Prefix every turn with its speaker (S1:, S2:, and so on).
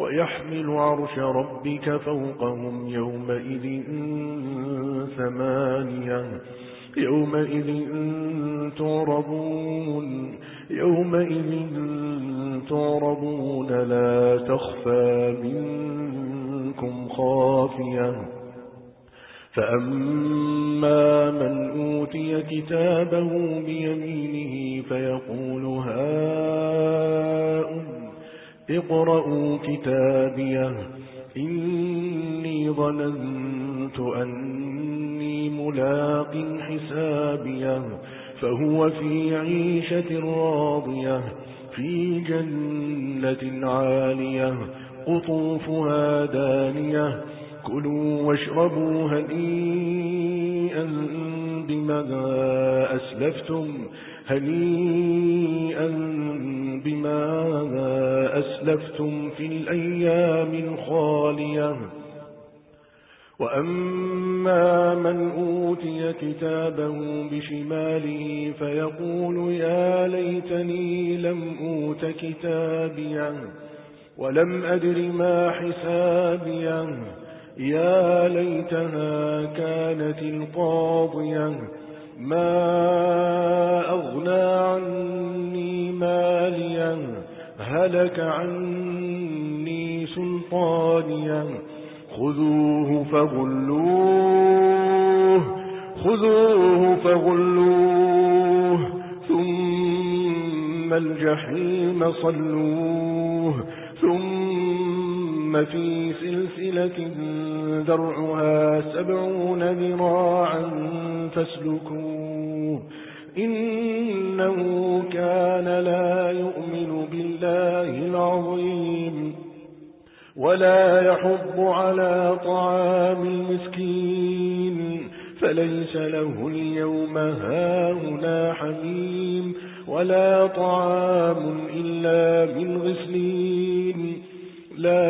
S1: ويحمل عرش ربك فوقهم يومئذ ثمانية. يومئذ تعرضون يومئذ تعرضون لا تخفى منكم خافية. فأما من أوتي كتابه بيمينه فيقول هاؤم اقرأوا كتابيه إني ظننت أني ملاق حسابيه فهو في عيشة راضية في جنة عالية قطوفها دانية. كلوا واشربوا هنيئا بما أسلفتم هنيئا بما أسلفتم في الأيام الخالية. وأما من أوتي كتابه بشماله فيقول يا ليتني لم أوت كتابيا ولم أدر ما حسابيا يا ليتها كانت القاضية ما أغنى عني ماليا هلك عني سلطانيا خذوه فغلوه خذوه فغلوه ثم الجحيم صلوه ثم في سلسلة درعها سبعون ذراعا فاسلكوه. إنه كان لا يؤمن بالله العظيم. ولا يحض على طعام المسكين. فليس له اليوم هاهنا حميم. ولا طعام إلا من غسلين. لا